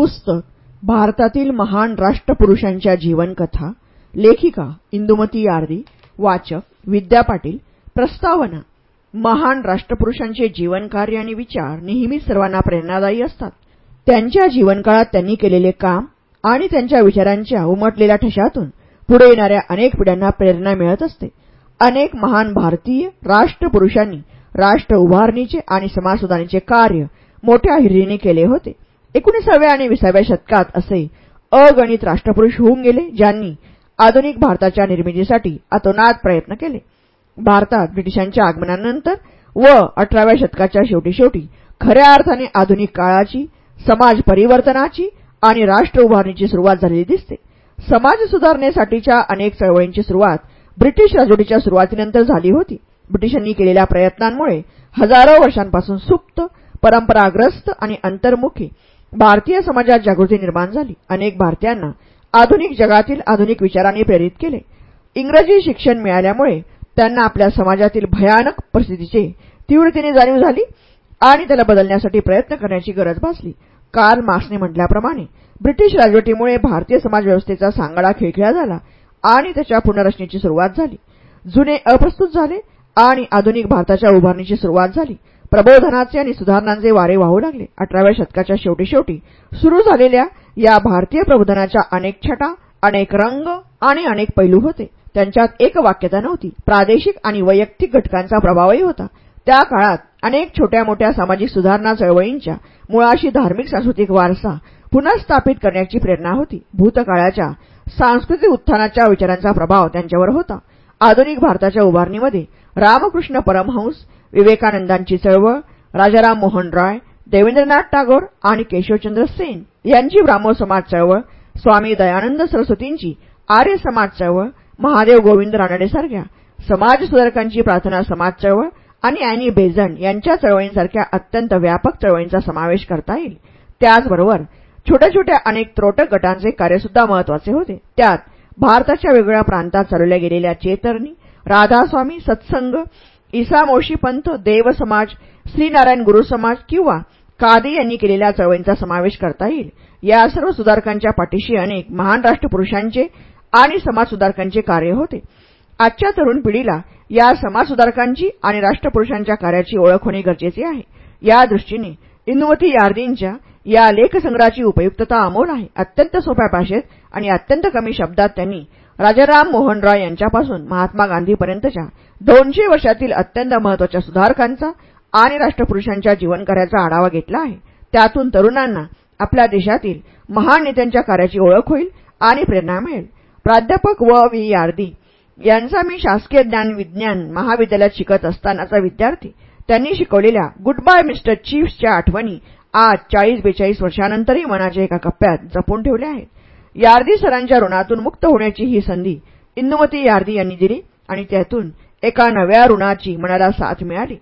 पुस्तक भारतातील महान राष्ट्रपुरुषांच्या जीवनकथा लेखिका इंदुमती यार्दी वाचक विद्या पाटील प्रस्तावना महान राष्ट्रपुरुषांचे जीवनकार्य आणि विचार नेहमी सर्वांना प्रेरणादायी असतात. त्यांच्या जीवनकाळात त्यांनी केलेले काम आणि त्यांच्या विचारांच्या उमटलेल्या ठशातून पुढे येणाऱ्या अनेक पिढ्यांना प्रेरणा मिळत असते. अनेक महान भारतीय राष्ट्रपुरुषांनी राष्ट्र उभारणीचे आणि समाजसुधारणेचे कार्य मोठ्या हिरीने केले होते. एकोणीसाव्या आणि विसाव्या शतकात असे अगणित राष्ट्रपुरुष होऊन गेले ज्यांनी आधुनिक भारताच्या निर्मितीसाठी अतोनात प्रयत्न केले. भारतात ब्रिटिशांच्या आगमनानंतर व अठराव्या शतकाच्या शेवटी शेवटी खऱ्या अर्थाने आधुनिक काळाची समाज परिवर्तनाची आणि राष्ट्र उभारणीची सुरुवात झालेली दिसते. समाज सुधारणेसाठीच्या अनेक चळवळींची सुरुवात ब्रिटिश राजवटीच्या सुरुवातीनंतर झाली होती. ब्रिटिशांनी केलेल्या प्रयत्नांमुळे हजारो वर्षांपासून सुप्त परंपराग्रस्त आणि अंतर्मुखी भारतीय समाजात जागृती निर्माण झाली. अनेक भारतीयांना आधुनिक जगातील आधुनिक विचारांनी प्रेरित केले. इंग्रजी शिक्षण मिळाल्यामुळे त्यांना आपल्या समाजातील भयानक परिस्थितीची तीव्रतेने जाणीव झाली आणि त्याला बदलण्यासाठी प्रयत्न करण्याची गरज भासली. कार्ल मार्क्सने म्हटल्याप्रमाणे ब्रिटिश राजवटीमुळे भारतीय समाजव्यवस्थेचा सांगाडा खिळखिळा झाला आणि त्याच्या पुनर्रचनेची सुरुवात झाली. जुने अप्रस्तुत झाले आणि आधुनिक भारताच्या उभारणीची सुरुवात झाली. प्रबोधनाचे आणि सुधारणांचे वारे वाहू लागले. अठराव्या शतकाच्या शेवटी शेवटी सुरू झालेल्या या भारतीय प्रबोधनाच्या अनेक छटा अनेक रंग आणि अनेक पैलू होते. त्यांच्यात एक वाक्यता नव्हती. प्रादेशिक आणि वैयक्तिक घटकांचा प्रभावही होता. त्या काळात अनेक छोट्या मोठ्या सामाजिक सुधारणा चळवळींच्या मुळाशी धार्मिक सांस्कृतिक वारसा पुनर्स्थापित करण्याची प्रेरणा होती. भूतकाळाच्या सांस्कृतिक उत्थानाच्या विचारांचा प्रभाव त्यांच्यावर होता. आधुनिक भारताच्या उभारणीमध्ये रामकृष्ण परमहंस विवेकानंदांची चळवळ राजाराम मोहन रॉय देवेंद्रनाथ टागोर आणि केशवचंद्र सेन यांची ब्राह्मो समाज चळवळ स्वामी दयानंद सरस्वतींची आर्य समाज चळवळ महादेव गोविंद रानडेसारख्या समाज सुधारकांची प्रार्थना समाज चळवळ आणि अॅनी बेझंट यांच्या चळवळींसारख्या अत्यंत व्यापक चळवळींचा समावेश करता येईल. त्याचबरोबर छोट्या छोट्या अनेक त्रोटक गटांचे कार्यसुद्धा महत्त्वाचे होते. त्यात भारताच्या वेगवेगळ्या प्रांतात चालवल्या गेलेल्या चेतरणी राधास्वामी सत्संग ईसामोशी पंथ देव समाज श्रीनारायण गुरु समाज किंवा कादे यांनी केलेल्या चळवळींचा समावेश करता येईल. या सर्व सुधारकांच्या पाठीशी अनेक महान राष्ट्रपुरुषांचे आणि समाजसुधारकांचे कार्य होते. आजच्या तरुण पिढीला या समाजसुधारकांची आणि राष्ट्रपुरुषांच्या कार्याची ओळख होणे गरजेचे आहे. या दृष्टीने इंदुमती यार्दींच्या या लेखसंग्रहाची उपयुक्तता अमोल आहे. अत्यंत सोप्या भाषेत आणि अत्यंत कमी शब्दात त्यांनी राजाराम मोहन रॉय यांच्यापासून महात्मा गांधीपर्यंतच्या दोनशे वर्षातील अत्यंत महत्त्वाच्या सुधारकांचा आणि राष्ट्रपुरुषांच्या जीवनकार्याचा आढावा घेतला आहे. त्यातून तरुणांना आपल्या देशातील महान नेत्यांच्या कार्याची ओळख होईल आणि प्रेरणा मिळेल. प्राध्यापक व व्ही. यार्दी यांचा मी शासकीय ज्ञान विज्ञान महाविद्यालयात शिकत असतानाचा विद्यार्थी. त्यांनी शिकवलेल्या गुड बाय मिस्टर चीफ्सच्या आठवणी आज चाळीस बेचाळीस वर्षानंतरही मनाच्या एका कप्प्यात जपून ठेवल्या आहेत. यार्दी सरांच्या ऋणातून मुक्त होण्याची ही संधी इंदुमती यार्दी यांनी दिली आणि त्यातून एका नव्या ऋणाची मनाला साथ मिळाली.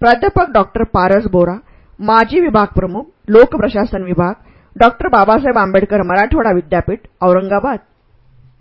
प्राध्यापक डॉक्टर पारस बोरा माजी विभाग प्रमुख लोकप्रशासन विभाग डॉक्टर बाबासाहेब आंबेडकर मराठवाडा विद्यापीठ औरंगाबाद.